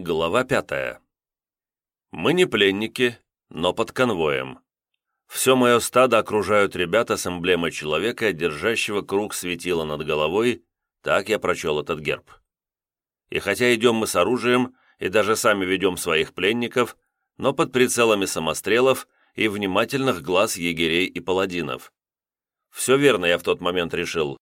Глава пятая. Мы не пленники, но под конвоем. Все мое стадо окружают ребята с эмблемой человека, держащего круг светила над головой, так я прочел этот герб. И хотя идем мы с оружием и даже сами ведем своих пленников, но под прицелами самострелов и внимательных глаз егерей и паладинов. Все верно я в тот момент решил.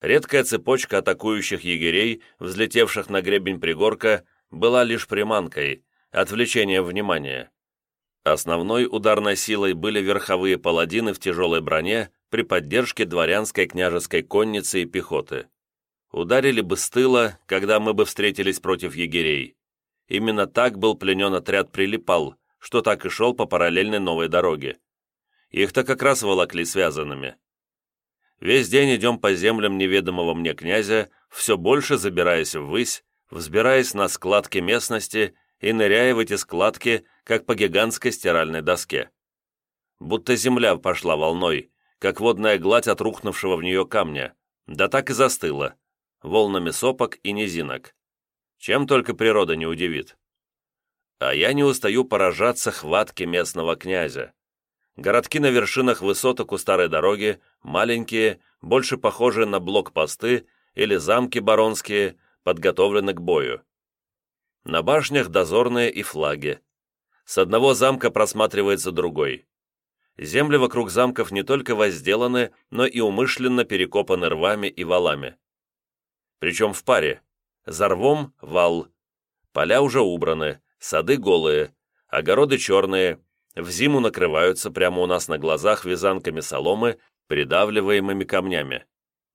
Редкая цепочка атакующих егерей, взлетевших на гребень пригорка, была лишь приманкой, отвлечением внимания. Основной ударной силой были верховые паладины в тяжелой броне при поддержке дворянской княжеской конницы и пехоты. Ударили бы с тыла, когда мы бы встретились против егерей. Именно так был пленен отряд «Прилипал», что так и шел по параллельной новой дороге. Их-то как раз волокли связанными. Весь день идем по землям неведомого мне князя, все больше забираясь ввысь, взбираясь на складки местности и ныряя в эти складки, как по гигантской стиральной доске. Будто земля пошла волной, как водная гладь от рухнувшего в нее камня, да так и застыла, волнами сопок и низинок. Чем только природа не удивит. А я не устаю поражаться хватке местного князя. Городки на вершинах высоток у старой дороги, маленькие, больше похожие на блокпосты или замки баронские, подготовлены к бою. На башнях дозорные и флаги. С одного замка просматривается другой. Земли вокруг замков не только возделаны, но и умышленно перекопаны рвами и валами. Причем в паре. За рвом – вал. Поля уже убраны, сады голые, огороды черные, в зиму накрываются прямо у нас на глазах вязанками соломы, придавливаемыми камнями.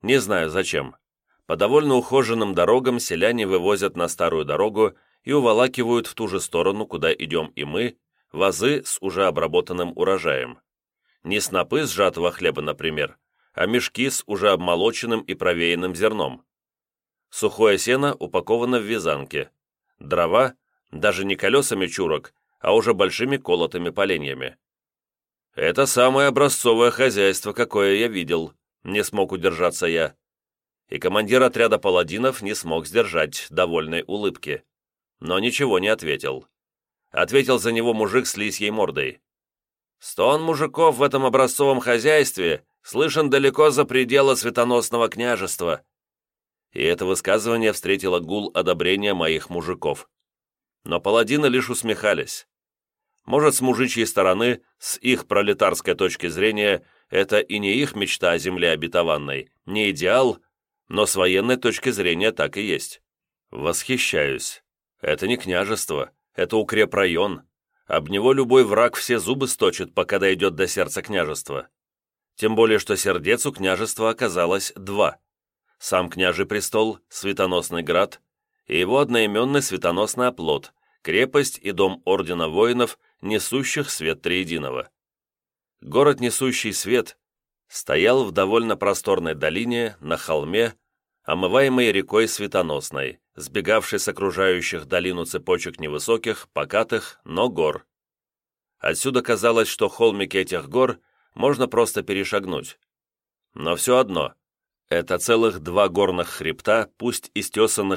Не знаю зачем. По довольно ухоженным дорогам селяне вывозят на старую дорогу и уволакивают в ту же сторону, куда идем и мы, вазы с уже обработанным урожаем. Не снопы сжатого хлеба, например, а мешки с уже обмолоченным и провеянным зерном. Сухое сено упаковано в вязанки. Дрова, даже не колесами чурок, а уже большими колотыми поленьями. Это самое образцовое хозяйство, какое я видел, не смог удержаться я и командир отряда паладинов не смог сдержать довольной улыбки. Но ничего не ответил. Ответил за него мужик с лисьей мордой. «Стон мужиков в этом образцовом хозяйстве слышен далеко за пределы светоносного княжества». И это высказывание встретило гул одобрения моих мужиков. Но паладины лишь усмехались. Может, с мужичьей стороны, с их пролетарской точки зрения, это и не их мечта о земле обетованной, не идеал, но с военной точки зрения так и есть. Восхищаюсь. Это не княжество, это укрепрайон. Об него любой враг все зубы сточит, пока дойдет до сердца княжества. Тем более, что сердец у княжества оказалось два. Сам княжий престол, Светоносный град, и его одноименный светоносный оплот, крепость и дом ордена воинов, несущих свет Триединого. Город, несущий свет, стоял в довольно просторной долине, на холме, омываемой рекой Светоносной, сбегавшей с окружающих долину цепочек невысоких, покатых, но гор. Отсюда казалось, что холмики этих гор можно просто перешагнуть. Но все одно, это целых два горных хребта, пусть и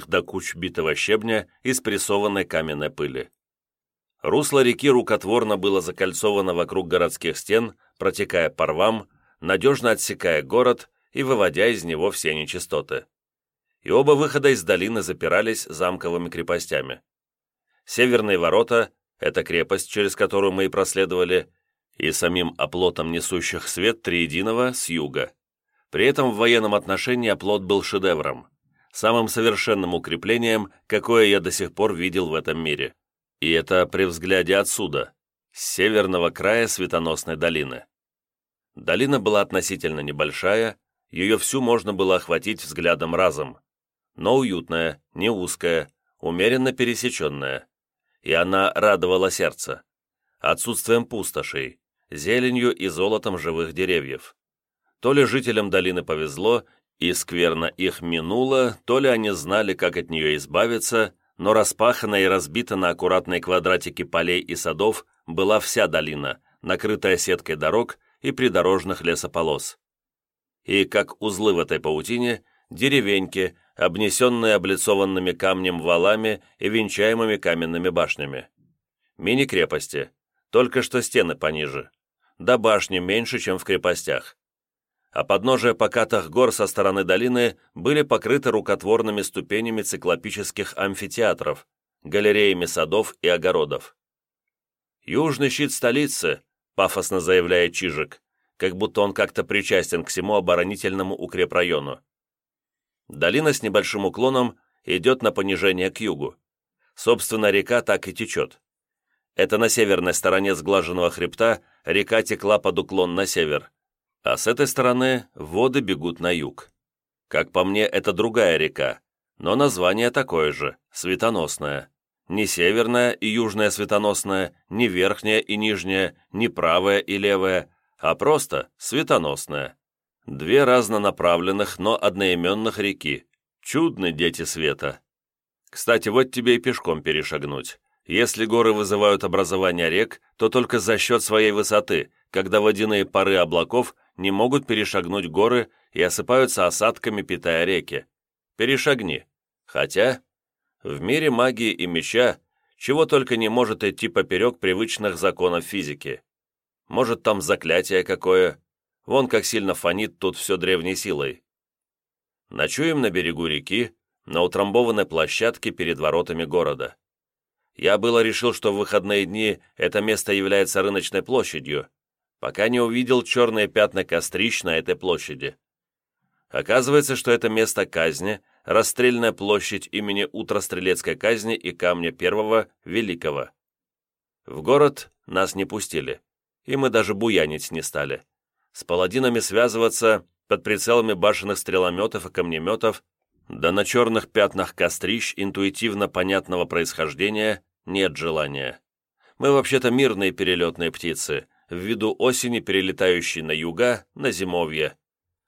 до куч битого щебня и спрессованной каменной пыли. Русло реки рукотворно было закольцовано вокруг городских стен, протекая по рвам, надежно отсекая город и выводя из него все нечистоты. И оба выхода из долины запирались замковыми крепостями. Северные ворота — это крепость, через которую мы и проследовали, и самим оплотом несущих свет Триединого с юга. При этом в военном отношении оплот был шедевром, самым совершенным укреплением, какое я до сих пор видел в этом мире. И это при взгляде отсюда, с северного края Светоносной долины. Долина была относительно небольшая, ее всю можно было охватить взглядом разом, но уютная, не узкая, умеренно пересеченная. И она радовала сердце. Отсутствием пустошей, зеленью и золотом живых деревьев. То ли жителям долины повезло, и скверно их минуло, то ли они знали, как от нее избавиться, но распахана и разбита на аккуратные квадратики полей и садов была вся долина, накрытая сеткой дорог и придорожных лесополос. И как узлы в этой паутине, деревеньки, обнесенные облицованными камнем валами и венчаемыми каменными башнями. Мини-крепости, только что стены пониже. До башни меньше, чем в крепостях. А подножия покатых гор со стороны долины были покрыты рукотворными ступенями циклопических амфитеатров, галереями садов и огородов. «Южный щит столицы», — пафосно заявляет Чижик, как будто он как-то причастен к всему оборонительному укрепрайону. Долина с небольшим уклоном идет на понижение к югу. Собственно, река так и течет. Это на северной стороне сглаженного хребта река текла под уклон на север, а с этой стороны воды бегут на юг. Как по мне, это другая река, но название такое же, светоносное. Не северная и южная светоносная, не верхняя и нижняя, не правая и левая, а просто светоносная. Две разнонаправленных, но одноименных реки. Чудны дети света. Кстати, вот тебе и пешком перешагнуть. Если горы вызывают образование рек, то только за счет своей высоты, когда водяные пары облаков не могут перешагнуть горы и осыпаются осадками, питая реки. Перешагни. Хотя в мире магии и меча чего только не может идти поперек привычных законов физики. Может, там заклятие какое. Вон как сильно фонит тут все древней силой. Ночуем на берегу реки, на утрамбованной площадке перед воротами города. Я было решил, что в выходные дни это место является рыночной площадью, пока не увидел черные пятна кострищ на этой площади. Оказывается, что это место казни, расстрельная площадь имени Утрострелецкой казни и камня первого Великого. В город нас не пустили, и мы даже буянить не стали. С паладинами связываться под прицелами башенных стрелометов и камнеметов, да на черных пятнах кострищ интуитивно понятного происхождения нет желания. Мы вообще-то мирные перелетные птицы, ввиду осени, перелетающей на юга, на зимовье.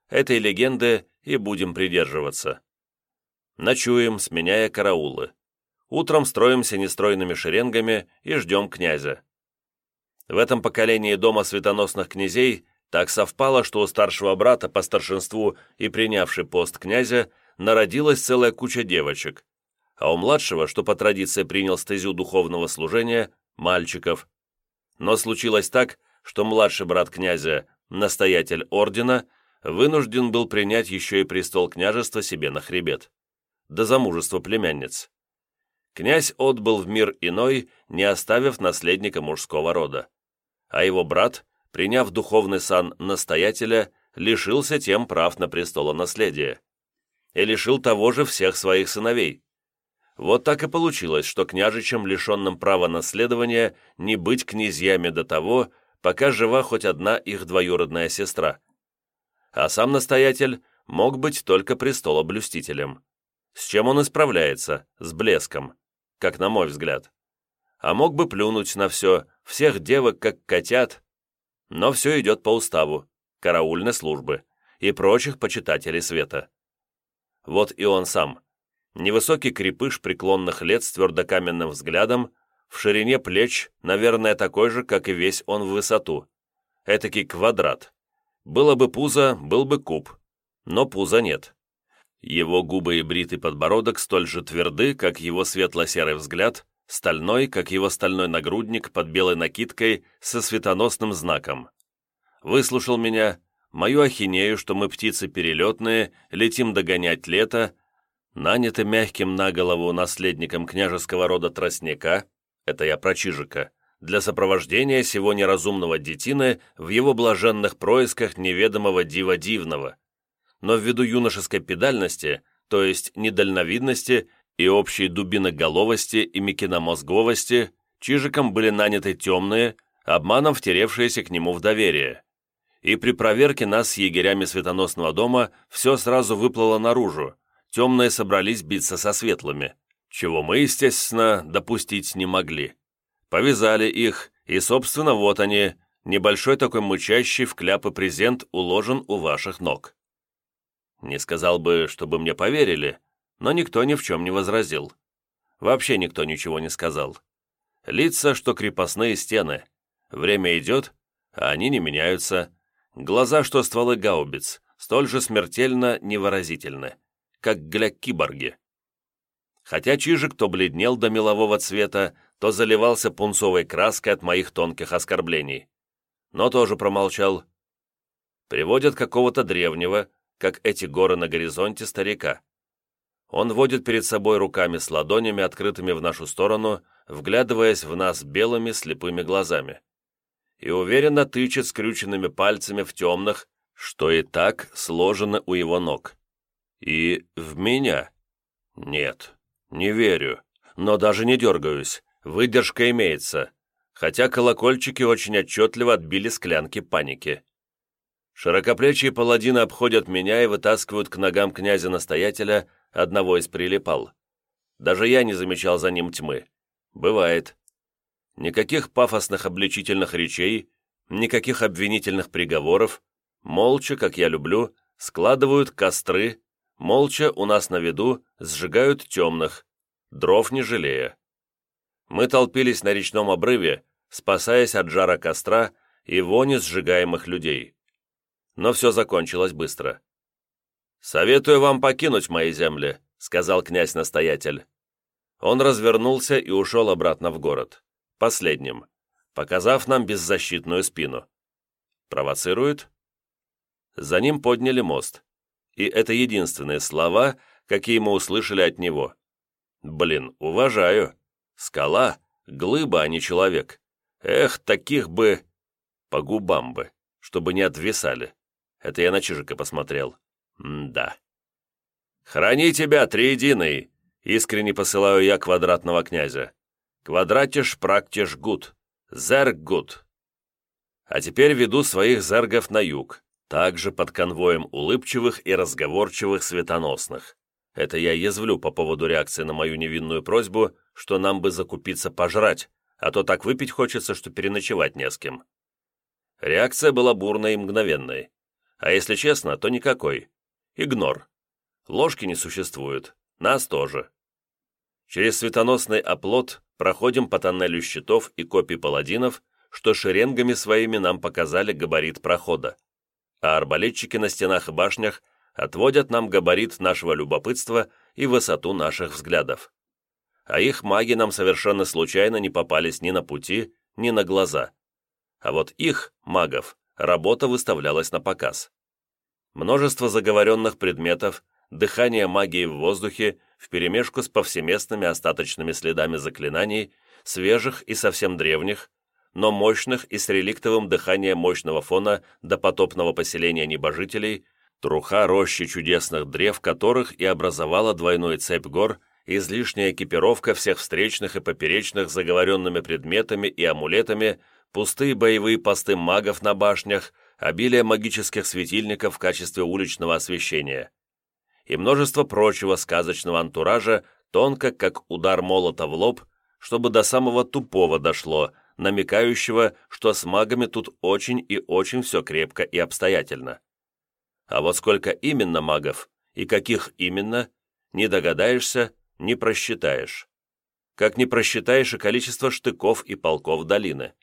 Этой легенды и будем придерживаться. Ночуем, сменяя караулы. Утром строимся нестройными шеренгами и ждем князя. В этом поколении дома светоносных князей так совпало, что у старшего брата по старшинству и принявший пост князя народилась целая куча девочек, а у младшего, что по традиции принял стезю духовного служения, мальчиков. Но случилось так, что младший брат князя, настоятель ордена, вынужден был принять еще и престол княжества себе на хребет. До замужества племянниц. Князь отбыл в мир иной, не оставив наследника мужского рода. А его брат, приняв духовный сан настоятеля, лишился тем прав на престолонаследие. И лишил того же всех своих сыновей. Вот так и получилось, что княжичам, лишенным права наследования, не быть князьями до того, пока жива хоть одна их двоюродная сестра. А сам настоятель мог быть только престолоблюстителем. С чем он исправляется? С блеском, как на мой взгляд. А мог бы плюнуть на все, всех девок как котят. Но все идет по уставу, караульной службы и прочих почитателей света. Вот и он сам. Невысокий крепыш преклонных лет с твердокаменным взглядом, в ширине плеч, наверное, такой же, как и весь он в высоту. Этакий квадрат. Было бы пузо, был бы куб. Но пуза нет. Его губы и бритый подбородок столь же тверды, как его светло-серый взгляд, стальной, как его стальной нагрудник под белой накидкой со светоносным знаком. Выслушал меня, мою ахинею, что мы птицы перелетные, летим догонять лето, наняты мягким на голову наследником княжеского рода тростника, это я про Чижика, для сопровождения сего неразумного детины в его блаженных происках неведомого дива дивного. Но ввиду юношеской педальности, то есть недальновидности и общей дубиноголовости и мекиномозговости, Чижиком были наняты темные, обманом втеревшиеся к нему в доверие. И при проверке нас с егерями Светоносного дома все сразу выплыло наружу, темные собрались биться со светлыми чего мы, естественно, допустить не могли. Повязали их, и, собственно, вот они, небольшой такой мычащий в кляпы презент уложен у ваших ног. Не сказал бы, чтобы мне поверили, но никто ни в чем не возразил. Вообще никто ничего не сказал. Лица, что крепостные стены. Время идет, а они не меняются. Глаза, что стволы гаубиц, столь же смертельно невыразительны как гля-киборги. Хотя Чижик то бледнел до мелового цвета, то заливался пунцовой краской от моих тонких оскорблений. Но тоже промолчал. Приводят какого-то древнего, как эти горы на горизонте, старика. Он водит перед собой руками с ладонями, открытыми в нашу сторону, вглядываясь в нас белыми слепыми глазами. И уверенно тычет скрюченными пальцами в темных, что и так сложено у его ног. И в меня. Нет, не верю, но даже не дергаюсь, выдержка имеется, хотя колокольчики очень отчетливо отбили склянки паники. Широкоплечие паладины обходят меня и вытаскивают к ногам князя-настоятеля одного из прилипал. Даже я не замечал за ним тьмы. Бывает. Никаких пафосных обличительных речей, никаких обвинительных приговоров. Молча, как я люблю, складывают костры, молча у нас на виду сжигают темных, дров не жалея. Мы толпились на речном обрыве, спасаясь от жара костра и вони сжигаемых людей но все закончилось быстро. «Советую вам покинуть мои земли», — сказал князь-настоятель. Он развернулся и ушел обратно в город, последним, показав нам беззащитную спину. Провоцирует? За ним подняли мост, и это единственные слова, какие мы услышали от него. Блин, уважаю. Скала, глыба, а не человек. Эх, таких бы... По губам бы, чтобы не отвисали. Это я на Чижика посмотрел. М-да. «Храни тебя, триединый!» Искренне посылаю я квадратного князя. «Квадратиш практиш гуд. Зерг гуд». А теперь веду своих зергов на юг, также под конвоем улыбчивых и разговорчивых светоносных. Это я язвлю по поводу реакции на мою невинную просьбу, что нам бы закупиться пожрать, а то так выпить хочется, что переночевать не с кем. Реакция была бурной и мгновенной. А если честно, то никакой. Игнор. Ложки не существует. Нас тоже. Через светоносный оплот проходим по тоннелю щитов и копий паладинов, что шеренгами своими нам показали габарит прохода. А арбалетчики на стенах и башнях отводят нам габарит нашего любопытства и высоту наших взглядов. А их маги нам совершенно случайно не попались ни на пути, ни на глаза. А вот их, магов, работа выставлялась на показ. Множество заговоренных предметов, дыхание магии в воздухе вперемешку с повсеместными остаточными следами заклинаний, свежих и совсем древних, но мощных и с реликтовым дыханием мощного фона до потопного поселения небожителей, труха рощи чудесных древ которых и образовала двойную цепь гор, излишняя экипировка всех встречных и поперечных заговоренными предметами и амулетами, пустые боевые посты магов на башнях, обилие магических светильников в качестве уличного освещения и множество прочего сказочного антуража, тонко, как удар молота в лоб, чтобы до самого тупого дошло, намекающего, что с магами тут очень и очень все крепко и обстоятельно. А вот сколько именно магов и каких именно, не догадаешься, не просчитаешь. Как не просчитаешь и количество штыков и полков долины.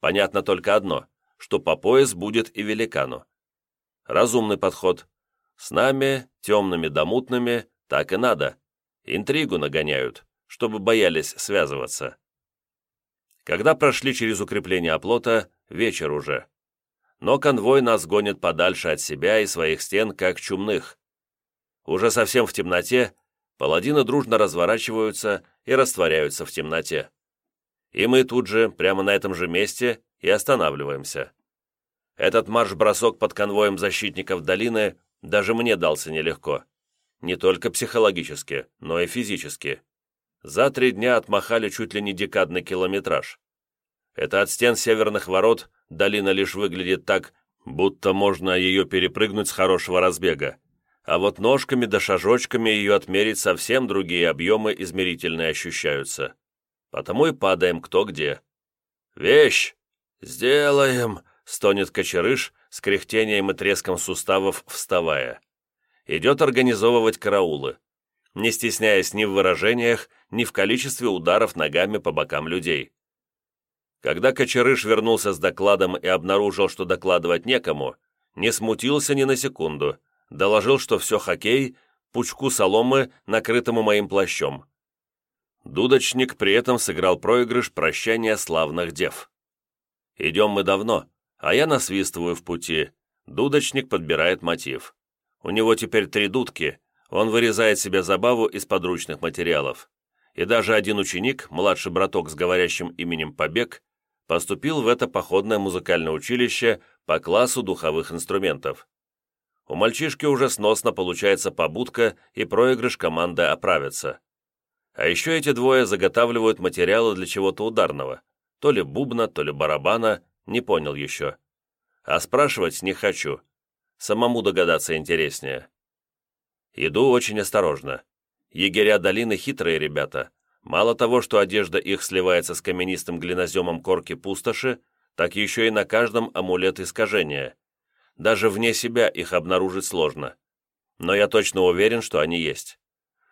Понятно только одно, что по пояс будет и великану. Разумный подход. С нами, темными да мутными, так и надо. Интригу нагоняют, чтобы боялись связываться. Когда прошли через укрепление оплота, вечер уже. Но конвой нас гонит подальше от себя и своих стен, как чумных. Уже совсем в темноте, паладины дружно разворачиваются и растворяются в темноте. И мы тут же, прямо на этом же месте, и останавливаемся. Этот марш-бросок под конвоем защитников долины даже мне дался нелегко. Не только психологически, но и физически. За три дня отмахали чуть ли не декадный километраж. Это от стен северных ворот долина лишь выглядит так, будто можно ее перепрыгнуть с хорошего разбега. А вот ножками да шажочками ее отмерить совсем другие объемы измерительные ощущаются. Потому и падаем кто где. «Вещь! Сделаем!» — стонет кочерыш с кряхтением и треском суставов, вставая. Идет организовывать караулы, не стесняясь ни в выражениях, ни в количестве ударов ногами по бокам людей. Когда Кочерыш вернулся с докладом и обнаружил, что докладывать некому, не смутился ни на секунду, доложил, что все хоккей, пучку соломы, накрытому моим плащом. Дудочник при этом сыграл проигрыш прощания славных дев. Идем мы давно, а я насвистываю в пути. Дудочник подбирает мотив. У него теперь три дудки, он вырезает себе забаву из подручных материалов. И даже один ученик, младший браток с говорящим именем Побег, поступил в это походное музыкальное училище по классу духовых инструментов. У мальчишки уже сносно получается побудка и проигрыш команды оправится. А еще эти двое заготавливают материалы для чего-то ударного. То ли бубна, то ли барабана, не понял еще. А спрашивать не хочу. Самому догадаться интереснее. Иду очень осторожно. Егеря долины хитрые ребята. Мало того, что одежда их сливается с каменистым глиноземом корки пустоши, так еще и на каждом амулет искажения. Даже вне себя их обнаружить сложно. Но я точно уверен, что они есть.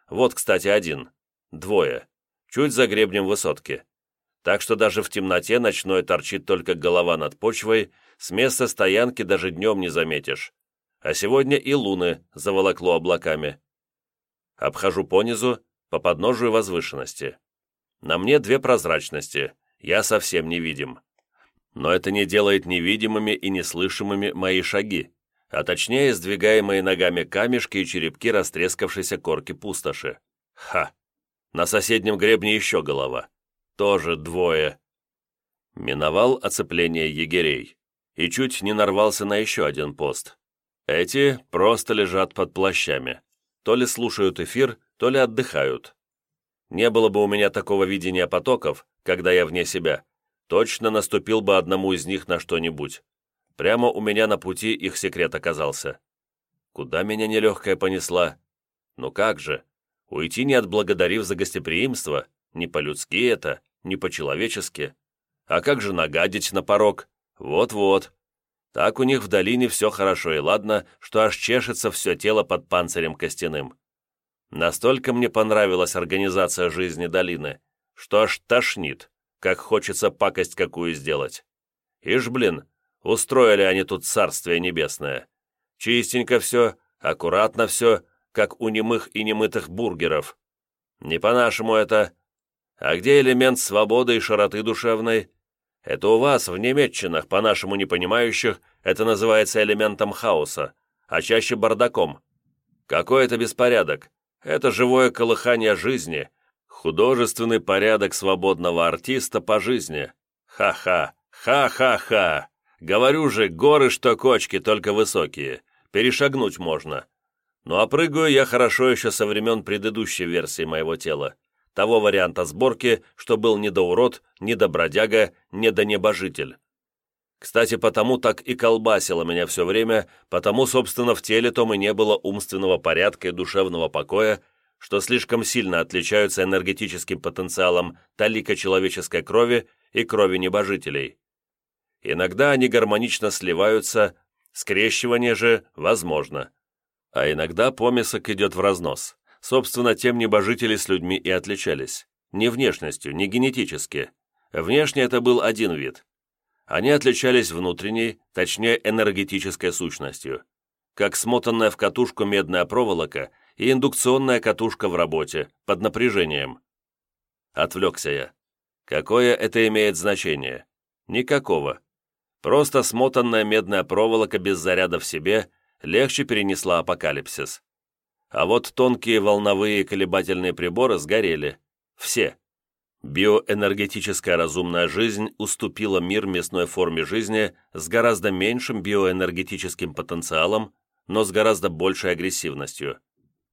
Вот, кстати, один. Двое. Чуть за гребнем высотки. Так что даже в темноте ночной торчит только голова над почвой, с места стоянки даже днем не заметишь. А сегодня и луны заволокло облаками. Обхожу понизу, по подножию возвышенности. На мне две прозрачности, я совсем невидим. Но это не делает невидимыми и неслышимыми мои шаги, а точнее сдвигаемые ногами камешки и черепки растрескавшейся корки пустоши. Ха! На соседнем гребне еще голова. Тоже двое. Миновал оцепление егерей и чуть не нарвался на еще один пост. Эти просто лежат под плащами. То ли слушают эфир, то ли отдыхают. Не было бы у меня такого видения потоков, когда я вне себя, точно наступил бы одному из них на что-нибудь. Прямо у меня на пути их секрет оказался. Куда меня нелегкая понесла? Ну как же, Уйти не отблагодарив за гостеприимство, не по-людски это, не по-человечески. А как же нагадить на порог? Вот-вот. Так у них в долине все хорошо и ладно, что аж чешется все тело под панцирем костяным. Настолько мне понравилась организация жизни долины, что аж тошнит, как хочется пакость какую сделать. Ишь, блин, устроили они тут царствие небесное. Чистенько все, аккуратно все, как у немых и немытых бургеров. Не по-нашему это. А где элемент свободы и широты душевной? Это у вас, в немецчинах, по-нашему не понимающих, это называется элементом хаоса, а чаще бардаком. Какой это беспорядок? Это живое колыхание жизни, художественный порядок свободного артиста по жизни. Ха-ха, ха-ха-ха. Говорю же, горы что кочки, только высокие. Перешагнуть можно. Ну а прыгаю я хорошо еще со времен предыдущей версии моего тела. Того варианта сборки, что был не до урод, не до бродяга, не до небожитель. Кстати, потому так и колбасило меня все время, потому, собственно, в теле том и не было умственного порядка и душевного покоя, что слишком сильно отличаются энергетическим потенциалом талика человеческой крови и крови небожителей. Иногда они гармонично сливаются, скрещивание же возможно. А иногда помесок идет в разнос. Собственно, тем небожители с людьми и отличались. Не внешностью, не генетически. Внешне это был один вид. Они отличались внутренней, точнее энергетической сущностью. Как смотанная в катушку медная проволока и индукционная катушка в работе, под напряжением. Отвлекся я. Какое это имеет значение? Никакого. Просто смотанная медная проволока без заряда в себе легче перенесла апокалипсис. А вот тонкие волновые колебательные приборы сгорели. Все. Биоэнергетическая разумная жизнь уступила мир мясной форме жизни с гораздо меньшим биоэнергетическим потенциалом, но с гораздо большей агрессивностью.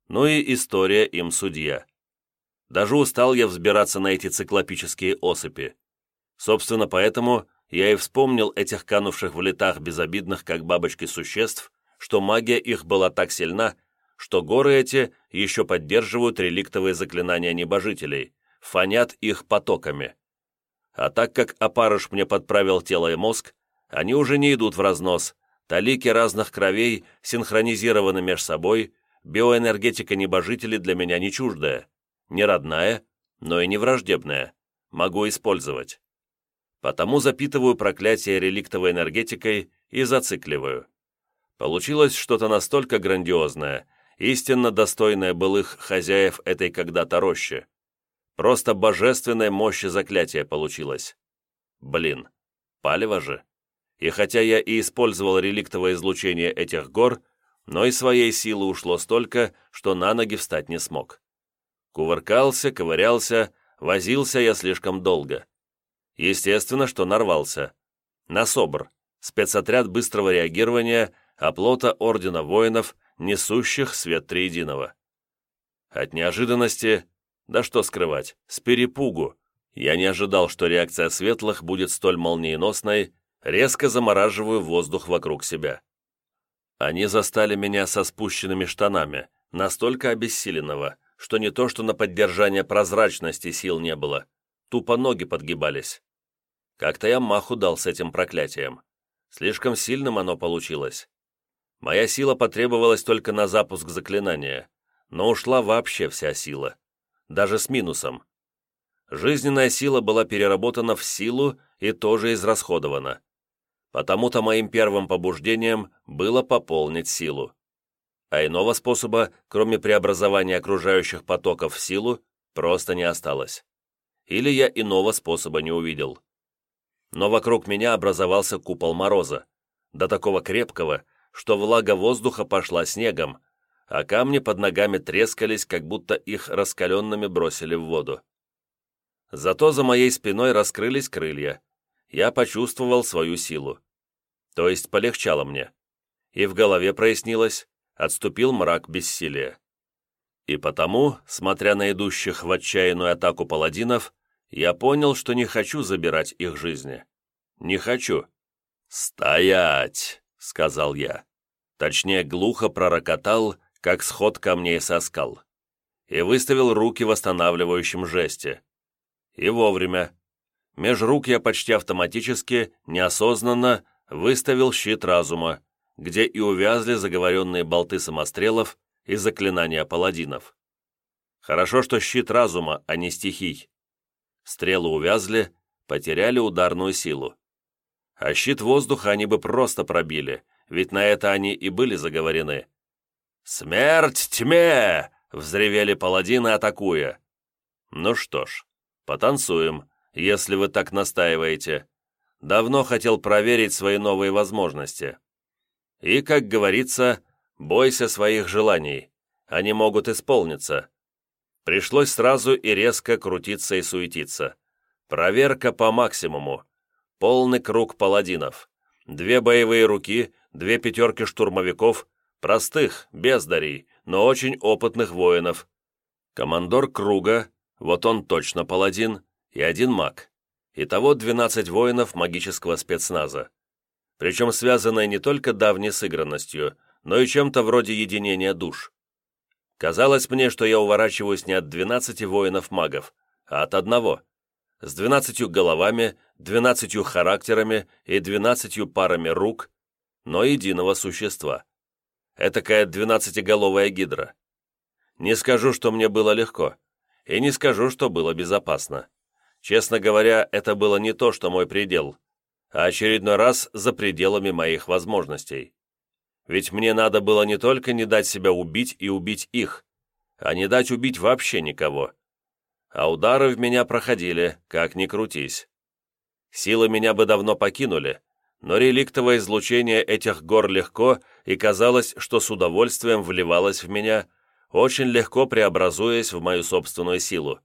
Ну и история им судья. Даже устал я взбираться на эти циклопические осыпи. Собственно, поэтому я и вспомнил этих канувших в летах безобидных, как бабочки, существ, что магия их была так сильна, что горы эти еще поддерживают реликтовые заклинания небожителей, фонят их потоками. А так как опарыш мне подправил тело и мозг, они уже не идут в разнос, талики разных кровей синхронизированы меж собой, биоэнергетика небожителей для меня не чуждая, не родная, но и не враждебная, могу использовать. Потому запитываю проклятие реликтовой энергетикой и зацикливаю. Получилось что-то настолько грандиозное, истинно достойное былых хозяев этой когда-то рощи. Просто божественной мощи заклятия получилось. Блин, палево же. И хотя я и использовал реликтовое излучение этих гор, но и своей силы ушло столько, что на ноги встать не смог. Кувыркался, ковырялся, возился я слишком долго. Естественно, что нарвался. На СОБР, спецотряд быстрого реагирования, оплота Ордена Воинов, несущих свет Триединого. От неожиданности, да что скрывать, с перепугу, я не ожидал, что реакция светлых будет столь молниеносной, резко замораживаю воздух вокруг себя. Они застали меня со спущенными штанами, настолько обессиленного, что не то что на поддержание прозрачности сил не было, тупо ноги подгибались. Как-то я маху дал с этим проклятием. Слишком сильным оно получилось. Моя сила потребовалась только на запуск заклинания, но ушла вообще вся сила, даже с минусом. Жизненная сила была переработана в силу и тоже израсходована. Потому-то моим первым побуждением было пополнить силу. А иного способа, кроме преобразования окружающих потоков в силу, просто не осталось. Или я иного способа не увидел. Но вокруг меня образовался купол мороза, до такого крепкого, что влага воздуха пошла снегом, а камни под ногами трескались, как будто их раскаленными бросили в воду. Зато за моей спиной раскрылись крылья. Я почувствовал свою силу. То есть полегчало мне. И в голове прояснилось, отступил мрак бессилия. И потому, смотря на идущих в отчаянную атаку паладинов, я понял, что не хочу забирать их жизни. Не хочу. «Стоять!» — сказал я. Точнее, глухо пророкотал, как сход камней со скал. И выставил руки в восстанавливающем жесте. И вовремя. Меж рук я почти автоматически, неосознанно выставил щит разума, где и увязли заговоренные болты самострелов и заклинания паладинов. Хорошо, что щит разума, а не стихий. Стрелы увязли, потеряли ударную силу. А щит воздуха они бы просто пробили, ведь на это они и были заговорены. «Смерть тьме!» — взревели паладины, атакуя. Ну что ж, потанцуем, если вы так настаиваете. Давно хотел проверить свои новые возможности. И, как говорится, бойся своих желаний, они могут исполниться. Пришлось сразу и резко крутиться и суетиться. Проверка по максимуму. Полный круг паладинов. Две боевые руки, две пятерки штурмовиков, простых, бездарей, но очень опытных воинов. Командор круга, вот он точно паладин, и один маг. Итого 12 воинов магического спецназа. Причем связанные не только давней сыгранностью, но и чем-то вроде единения душ. Казалось мне, что я уворачиваюсь не от 12 воинов-магов, а от одного. С 12 головами, 12 характерами и 12 парами рук, но единого существа. Этакая двенадцатиголовая гидра. Не скажу, что мне было легко, и не скажу, что было безопасно. Честно говоря, это было не то, что мой предел, а очередной раз за пределами моих возможностей. Ведь мне надо было не только не дать себя убить и убить их, а не дать убить вообще никого. А удары в меня проходили, как ни крутись. Силы меня бы давно покинули, но реликтовое излучение этих гор легко и казалось, что с удовольствием вливалось в меня, очень легко преобразуясь в мою собственную силу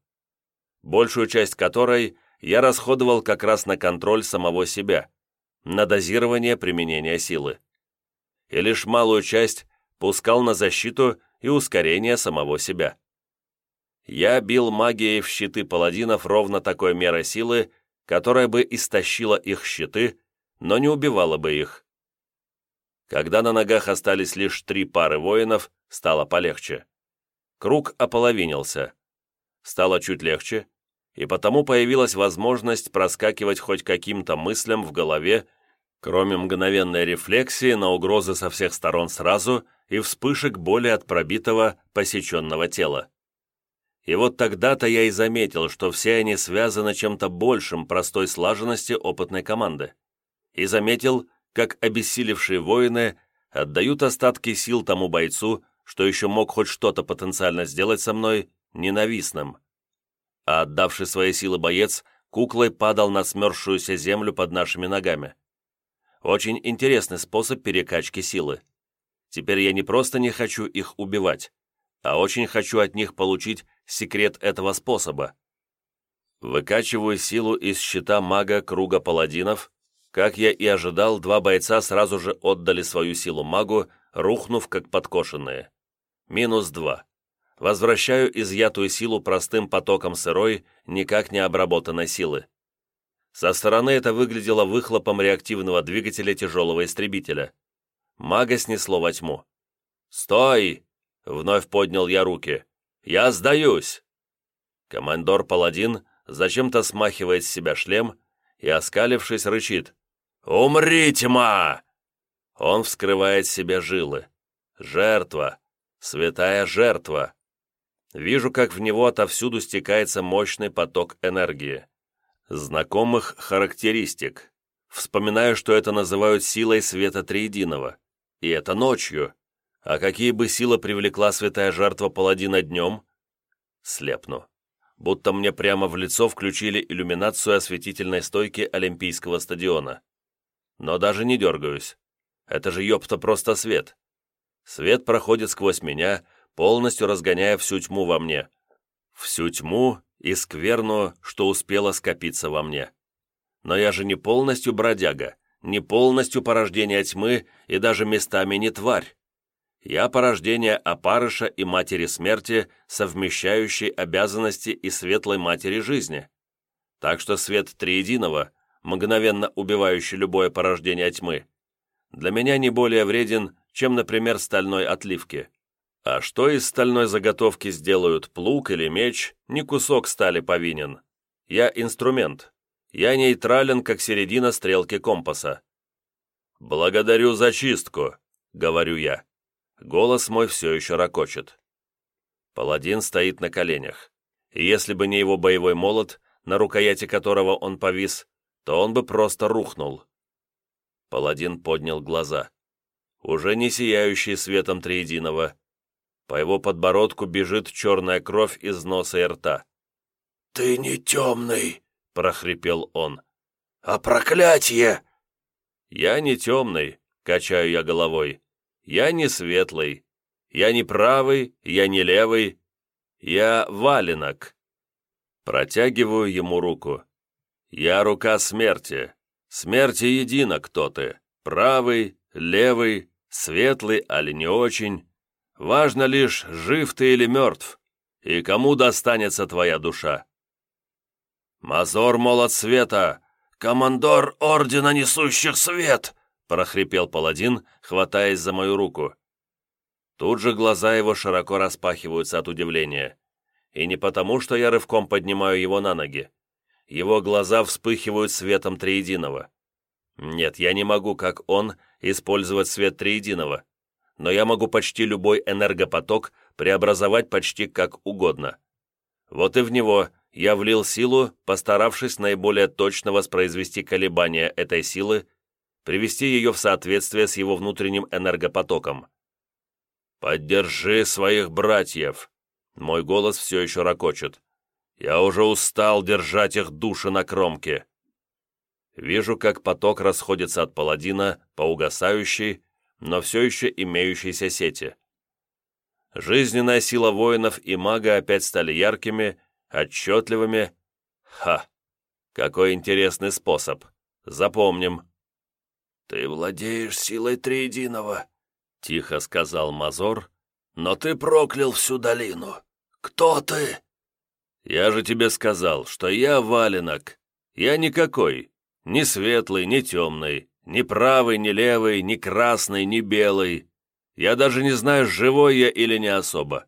большую часть которой я расходовал как раз на контроль самого себя, на дозирование применения силы. И лишь малую часть пускал на защиту и ускорение самого себя. Я бил магией в щиты паладинов ровно такой мерой силы, которая бы истощила их щиты, но не убивала бы их. Когда на ногах остались лишь три пары воинов, стало полегче. Круг ополовинился стало чуть легче, и потому появилась возможность проскакивать хоть каким-то мыслям в голове, кроме мгновенной рефлексии на угрозы со всех сторон сразу и вспышек боли от пробитого, посеченного тела. И вот тогда-то я и заметил, что все они связаны чем-то большим простой слаженности опытной команды. И заметил, как обессилевшие воины отдают остатки сил тому бойцу, что еще мог хоть что-то потенциально сделать со мной, ненавистным. А отдавший свои силы боец куклой падал на смерзшуюся землю под нашими ногами. Очень интересный способ перекачки силы. Теперь я не просто не хочу их убивать, а очень хочу от них получить секрет этого способа. Выкачиваю силу из щита мага круга паладинов. Как я и ожидал, два бойца сразу же отдали свою силу магу, рухнув как подкошенные. Минус два. Возвращаю изъятую силу простым потоком сырой, никак не обработанной силы. Со стороны это выглядело выхлопом реактивного двигателя тяжелого истребителя. Мага снесло во тьму. «Стой!» — вновь поднял я руки. «Я сдаюсь!» Командор-паладин зачем-то смахивает с себя шлем и, оскалившись, рычит. «Умри, тьма!» Он вскрывает себе жилы. Жертва. Святая жертва. Вижу, как в него отовсюду стекается мощный поток энергии. Знакомых характеристик. Вспоминаю, что это называют силой света триединого. И это ночью. А какие бы силы привлекла святая жертва паладина днем? Слепну. Будто мне прямо в лицо включили иллюминацию осветительной стойки Олимпийского стадиона. Но даже не дергаюсь. Это же ёпта просто свет. Свет проходит сквозь меня, полностью разгоняя всю тьму во мне. Всю тьму и скверну, что успела скопиться во мне. Но я же не полностью бродяга, не полностью порождение тьмы и даже местами не тварь. Я порождение опарыша и матери смерти, совмещающей обязанности и светлой матери жизни. Так что свет триединого, мгновенно убивающий любое порождение тьмы, для меня не более вреден, чем, например, стальной отливки. А что из стальной заготовки сделают плуг или меч, не кусок стали повинен. Я инструмент. Я нейтрален, как середина стрелки компаса. «Благодарю за чистку», — говорю я. Голос мой все еще ракочет. Паладин стоит на коленях. И если бы не его боевой молот, на рукояти которого он повис, то он бы просто рухнул. Паладин поднял глаза. Уже не сияющий светом триединого, по его подбородку бежит черная кровь из носа и рта. «Ты не темный!» — прохрипел он. «А проклятие!» «Я не темный», — качаю я головой. «Я не светлый. Я не правый, я не левый. Я валенок». Протягиваю ему руку. «Я рука смерти. Смерти едино кто ты. Правый, левый, светлый, али не очень. Важно лишь, жив ты или мертв, и кому достанется твоя душа. «Мазор молот света! Командор Ордена Несущих Свет!» Прохрипел паладин, хватаясь за мою руку. Тут же глаза его широко распахиваются от удивления. И не потому, что я рывком поднимаю его на ноги. Его глаза вспыхивают светом триединого. Нет, я не могу, как он, использовать свет триединого но я могу почти любой энергопоток преобразовать почти как угодно. Вот и в него я влил силу, постаравшись наиболее точно воспроизвести колебания этой силы, привести ее в соответствие с его внутренним энергопотоком. «Поддержи своих братьев!» Мой голос все еще ракочет. «Я уже устал держать их души на кромке!» Вижу, как поток расходится от паладина по угасающей, но все еще имеющейся сети. Жизненная сила воинов и мага опять стали яркими, отчетливыми. Ха! Какой интересный способ. Запомним. «Ты владеешь силой Триединого», — тихо сказал Мазор, «но ты проклял всю долину. Кто ты?» «Я же тебе сказал, что я валенок. Я никакой, ни светлый, ни темный. Ни правый, ни левый, ни красный, ни белый. Я даже не знаю, живой я или не особо.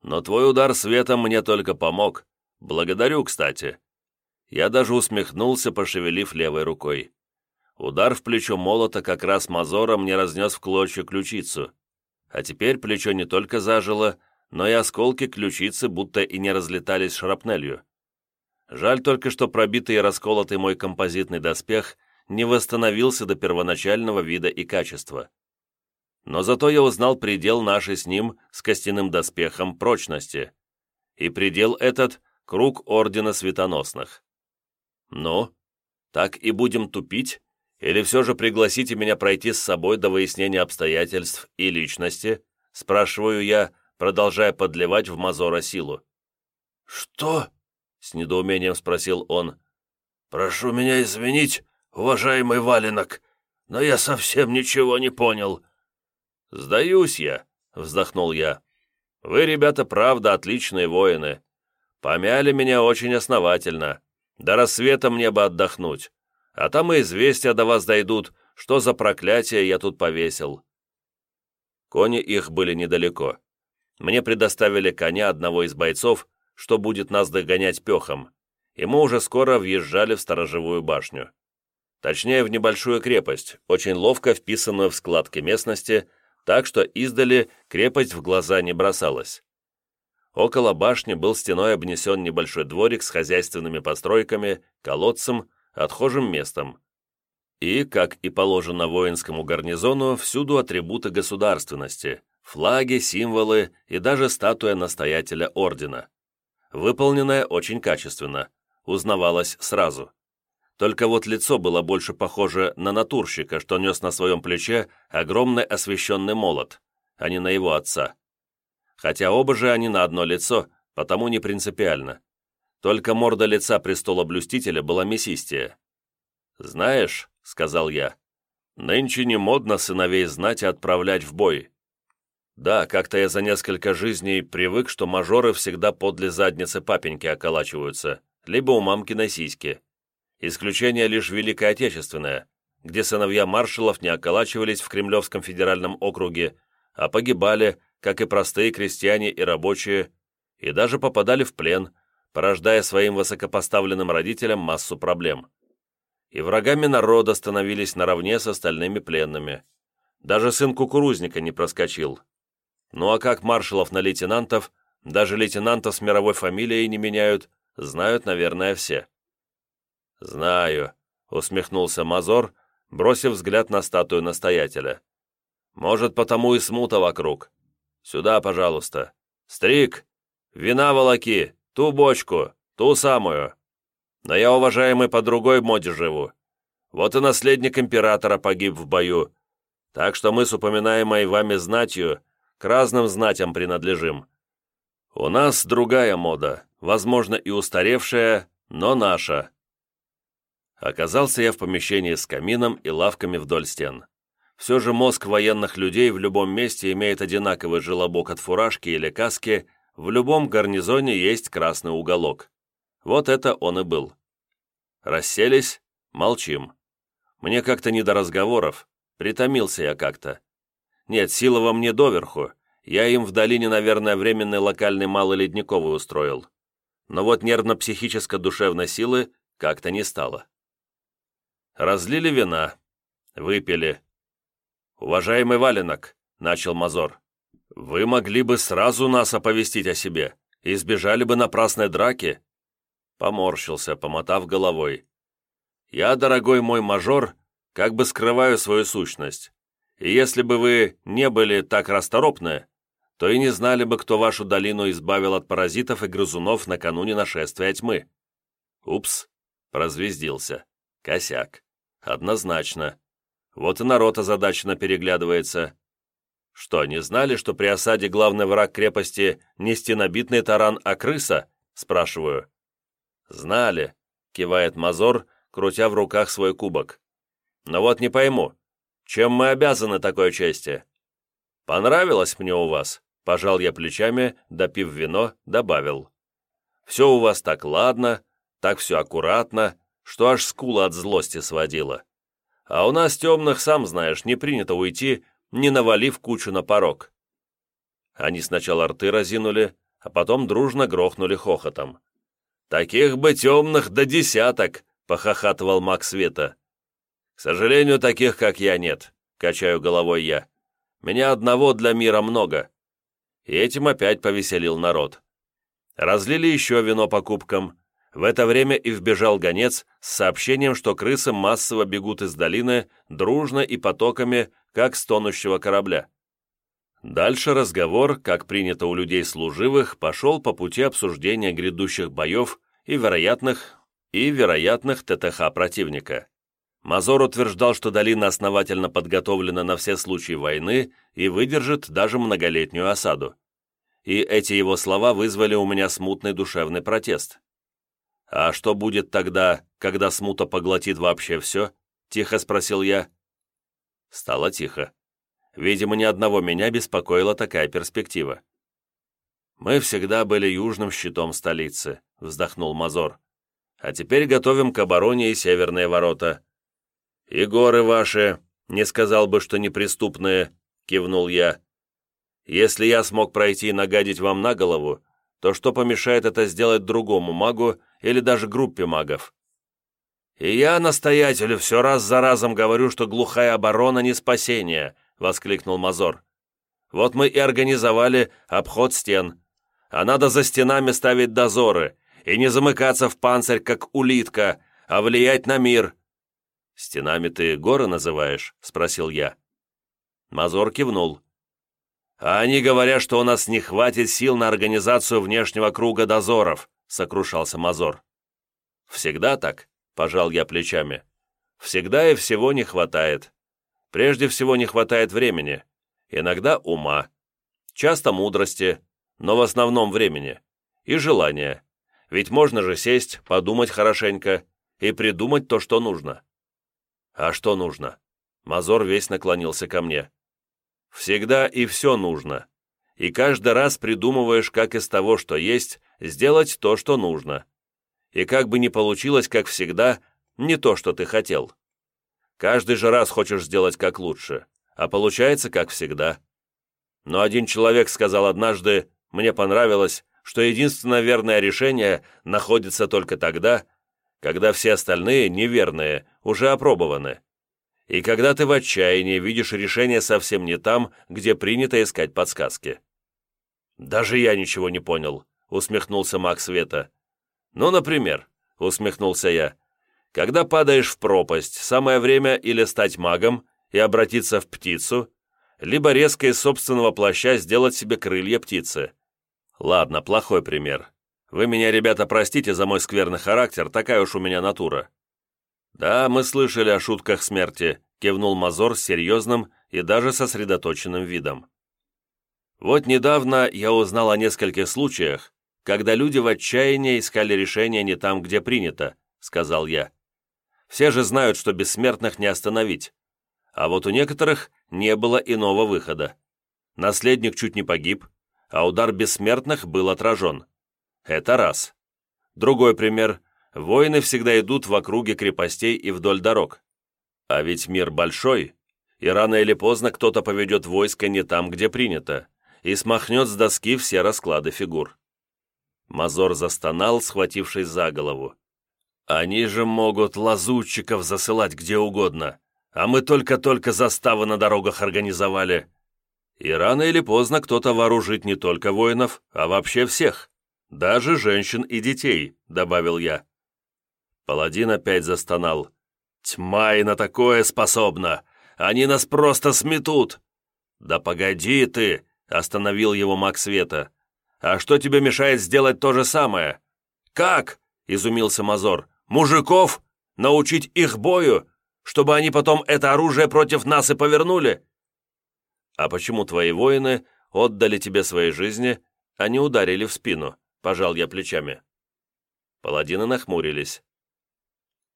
Но твой удар светом мне только помог. Благодарю, кстати». Я даже усмехнулся, пошевелив левой рукой. Удар в плечо молота как раз мазором мне разнес в клочья ключицу. А теперь плечо не только зажило, но и осколки ключицы будто и не разлетались шрапнелью. Жаль только, что пробитый и расколотый мой композитный доспех не восстановился до первоначального вида и качества. но зато я узнал предел нашей с ним, с костяным доспехом, прочности. И предел этот — круг Ордена Светоносных. Ну, так и будем тупить? Или все же пригласите меня пройти с собой до выяснения обстоятельств и личности? Спрашиваю я, продолжая подливать в Мазора силу. «Что?» — с недоумением спросил он. «Прошу меня извинить, уважаемый валенок, но я совсем ничего не понял». «Сдаюсь я», — вздохнул я. «Вы, ребята, правда, отличные воины. Помяли меня очень основательно. До рассвета мне бы отдохнуть. А там и известия до вас дойдут, что за проклятие я тут повесил». Кони их были недалеко. Мне предоставили коня одного из бойцов, что будет нас догонять пехом, и мы уже скоро въезжали в сторожевую башню. Точнее, в небольшую крепость, очень ловко вписанную в складки местности, так что издали крепость в глаза не бросалась. Около башни был стеной обнесен небольшой дворик с хозяйственными постройками, колодцем, отхожим местом. И, как и положено воинскому гарнизону, всюду атрибуты государственности, флаги, символы и даже статуя настоятеля ордена. Выполненная очень качественно, узнавалась сразу. Только вот лицо было больше похоже на натурщика, что нес на своем плече огромный освещенный молот, а не на его отца. Хотя оба же они на одно лицо, потому не принципиально. Только морда лица престола-блюстителя была мясистее. «Знаешь», — сказал я, — «нынче не модно сыновей знать и отправлять в бой. Да, как-то я за несколько жизней привык, что мажоры всегда подле задницы папеньки околачиваются, либо у мамкиной сиськи. Исключение лишь Великое Отечественное, где сыновья маршалов не околачивались в Кремлевском федеральном округе, а погибали, как и простые крестьяне и рабочие, и даже попадали в плен, порождая своим высокопоставленным родителям массу проблем. И врагами народа становились наравне с остальными пленными. Даже сын кукурузника не проскочил, ну а как маршалов на лейтенантов, даже лейтенантов с мировой фамилией не меняют, знают, наверное, все. «Знаю», — усмехнулся Мазор, бросив взгляд на статую настоятеля. «Может, потому и смута вокруг. Сюда, пожалуйста. Стрик, вина волоки, ту бочку, ту самую. Но я, уважаемый, по другой моде живу. Вот и наследник императора погиб в бою. Так что мы с упоминаемой вами знатью к разным знатям принадлежим. У нас другая мода, возможно, и устаревшая, но наша. Оказался я в помещении с камином и лавками вдоль стен. Все же мозг военных людей в любом месте имеет одинаковый желобок от фуражки или каски, в любом гарнизоне есть красный уголок. Вот это он и был. Расселись, молчим. Мне как-то не до разговоров, притомился я как-то. Нет, сила во мне доверху. Я им в долине, наверное, временный локальный малоледниковый устроил. Но вот нервно-психическо-душевной силы как-то не стало. Разлили вина. Выпили. «Уважаемый Валенок», — начал Мазор, — «вы могли бы сразу нас оповестить о себе. Избежали бы напрасной драки». Поморщился, помотав головой. «Я, дорогой мой мажор, как бы скрываю свою сущность. И если бы вы не были так расторопны, то и не знали бы, кто вашу долину избавил от паразитов и грызунов накануне нашествия тьмы. Упс, прозвездился. Косяк. Однозначно. Вот и народ озадаченно переглядывается. Что, не знали, что при осаде главный враг крепости не стенобитный таран, а крыса? Спрашиваю. Знали, кивает Мазор, крутя в руках свой кубок. Но вот не пойму, чем мы обязаны такой чести? Понравилось мне у вас?» Пожал я плечами, допив вино, добавил. «Все у вас так ладно, так все аккуратно, что аж скула от злости сводила. А у нас темных, сам знаешь, не принято уйти, не навалив кучу на порог». Они сначала рты разинули, а потом дружно грохнули хохотом. «Таких бы темных до десяток!» — похохатывал маг света. «К сожалению, таких, как я, нет», — качаю головой я. «Меня одного для мира много». И этим опять повеселил народ. Разлили еще вино по кубкам. В это время и вбежал гонец с сообщением, что крысы массово бегут из долины, дружно и потоками, как с тонущего корабля. Дальше разговор, как принято у людей служивых, пошел по пути обсуждения грядущих боев и вероятных, и вероятных ТТХ противника. Мазор утверждал, что долина основательно подготовлена на все случаи войны и выдержит даже многолетнюю осаду. И эти его слова вызвали у меня смутный душевный протест. «А что будет тогда, когда смута поглотит вообще все?» – тихо спросил я. Стало тихо. Видимо, ни одного меня беспокоила такая перспектива. «Мы всегда были южным щитом столицы», — вздохнул Мазор. «А теперь готовим к обороне и северные ворота». «И горы ваши, не сказал бы, что неприступные», — кивнул я. «Если я смог пройти и нагадить вам на голову, то что помешает это сделать другому магу или даже группе магов?» «И я, настоятелю, все раз за разом говорю, что глухая оборона не спасение», воскликнул Мазор. «Вот мы и организовали обход стен. А надо за стенами ставить дозоры и не замыкаться в панцирь, как улитка, а влиять на мир». «Стенами ты горы называешь?» — спросил я. Мазор кивнул. «А они говорят, что у нас не хватит сил на организацию внешнего круга дозоров», — сокрушался Мазор. «Всегда так?» — пожал я плечами. «Всегда и всего не хватает. Прежде всего не хватает времени, иногда ума, часто мудрости, но в основном времени, и желания. Ведь можно же сесть, подумать хорошенько и придумать то, что нужно. А что нужно? Мазор весь наклонился ко мне. Всегда и все нужно. И каждый раз придумываешь, как из того, что есть, сделать то, что нужно. И как бы ни получилось, как всегда, не то, что ты хотел. Каждый же раз хочешь сделать как лучше, а получается как всегда. Но один человек сказал однажды, мне понравилось, что единственное верное решение находится только тогда, когда все остальные, неверные, уже опробованы. И когда ты в отчаянии видишь решение совсем не там, где принято искать подсказки. «Даже я ничего не понял», — усмехнулся маг Света. «Ну, например», — усмехнулся я, когда падаешь в пропасть, самое время или стать магом и обратиться в птицу, либо резко из собственного плаща сделать себе крылья птицы. Ладно, плохой пример. Вы меня, ребята, простите за мой скверный характер, такая уж у меня натура. Да, мы слышали о шутках смерти, кивнул Мазор с серьезным и даже сосредоточенным видом. Вот недавно я узнал о нескольких случаях, когда люди в отчаянии искали решение не там, где принято, сказал я. Все же знают, что бессмертных не остановить. А вот у некоторых не было иного выхода. Наследник чуть не погиб, а удар бессмертных был отражен. Это раз. Другой пример. Воины всегда идут в округе крепостей и вдоль дорог. А ведь мир большой, и рано или поздно кто-то поведет войско не там, где принято, и смахнет с доски все расклады фигур. Мазор застонал, схватившись за голову. Они же могут лазутчиков засылать где угодно, а мы только-только заставы на дорогах организовали. И рано или поздно кто-то вооружит не только воинов, а вообще всех, даже женщин и детей», — добавил я. Паладин опять застонал. «Тьма и на такое способна! Они нас просто сметут!» «Да погоди ты!» — остановил его маг света. «А что тебе мешает сделать то же самое?» «Как?» — изумился Мазор. Мужиков? Научить их бою, чтобы они потом это оружие против нас и повернули? А почему твои воины отдали тебе свои жизни, а не ударили в спину?» Пожал я плечами. Паладины нахмурились.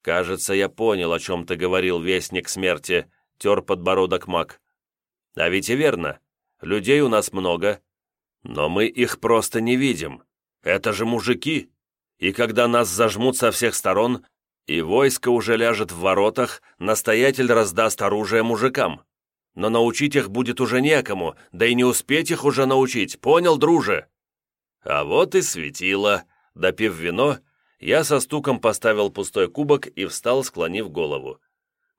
«Кажется, я понял, о чем ты говорил, вестник смерти», — тер подбородок маг. «А ведь и верно. Людей у нас много, но мы их просто не видим. Это же мужики и когда нас зажмут со всех сторон, и войско уже ляжет в воротах, настоятель раздаст оружие мужикам. Но научить их будет уже некому, да и не успеть их уже научить, понял, друже?» А вот и светило. Допив вино, я со стуком поставил пустой кубок и встал, склонив голову.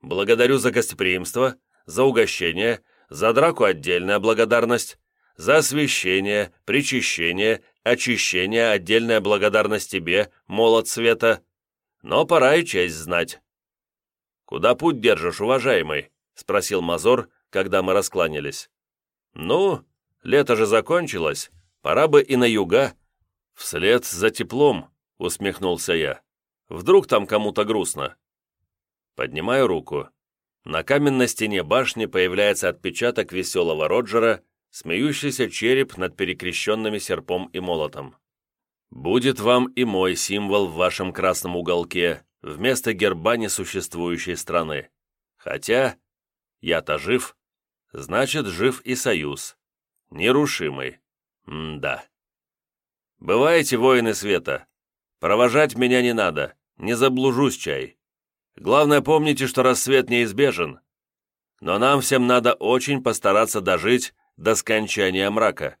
«Благодарю за гостеприимство, за угощение, за драку отдельная благодарность, за освящение, причащение очищение, отдельная благодарность тебе, молот света. Но пора и честь знать». «Куда путь держишь, уважаемый?» — спросил Мазор, когда мы раскланялись. «Ну, Лето же закончилось, пора бы и на юга». «Вслед за теплом», — усмехнулся я. «Вдруг там кому-то грустно?» Поднимаю руку. На каменной стене башни появляется отпечаток веселого Роджера, смеющийся череп над перекрещенными серпом и молотом. «Будет вам и мой символ в вашем красном уголке, вместо герба несуществующей страны. Хотя я-то жив, значит, жив и союз. Нерушимый. М-да. Бываете, воины света? Провожать меня не надо, не заблужусь чай. Главное, помните, что рассвет неизбежен. Но нам всем надо очень постараться дожить до скончания мрака.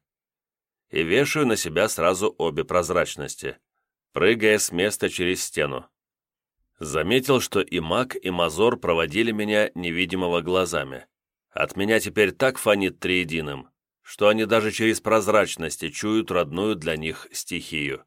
И вешаю на себя сразу обе прозрачности, прыгая с места через стену. Заметил, что и маг, и мазор проводили меня невидимого глазами. От меня теперь так фонит триединым, что они даже через прозрачности чуют родную для них стихию.